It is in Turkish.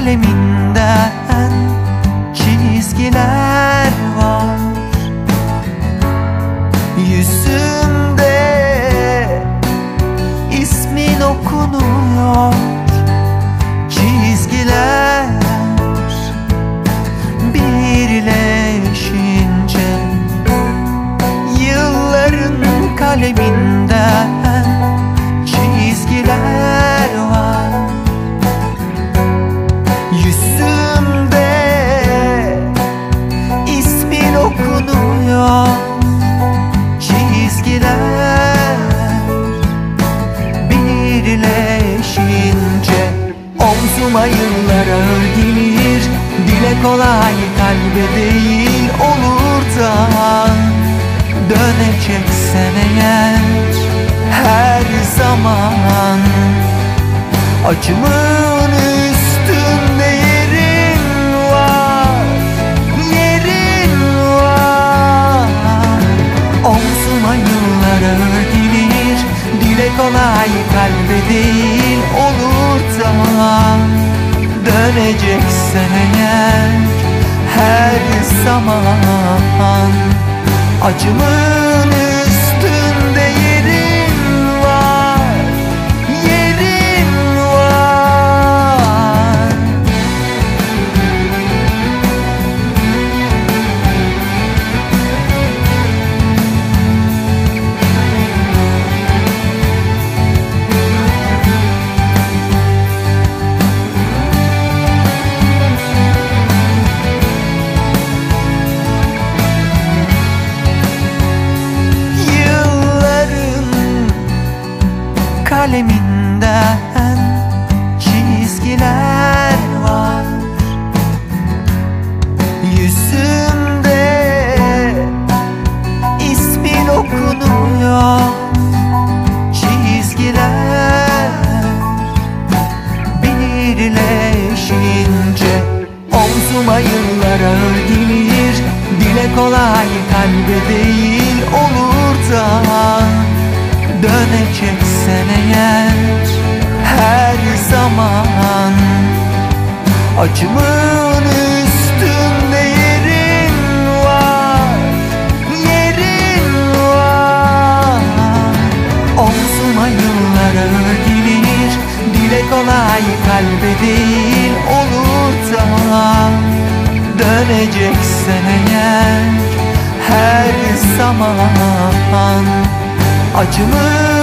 kaleminden çizgiler var. Yüzüm Ağır gelir. Dile kolay kalbe değil olur da. Döneceksen eğer her zaman. Acımın üstünde yerin var Yerin var. Omzuma yıllar gelir. Dile kolay kalbe değil olur da Döneceksen eğer her zaman Acımın kaleminden çizgiler var. Yüzümde ismin okunuyor. Çizgiler birleşince Omzuma yıllar ağır Dile kolay kalbe değil olur Döneceksen eğer her zaman. Acımın Acımın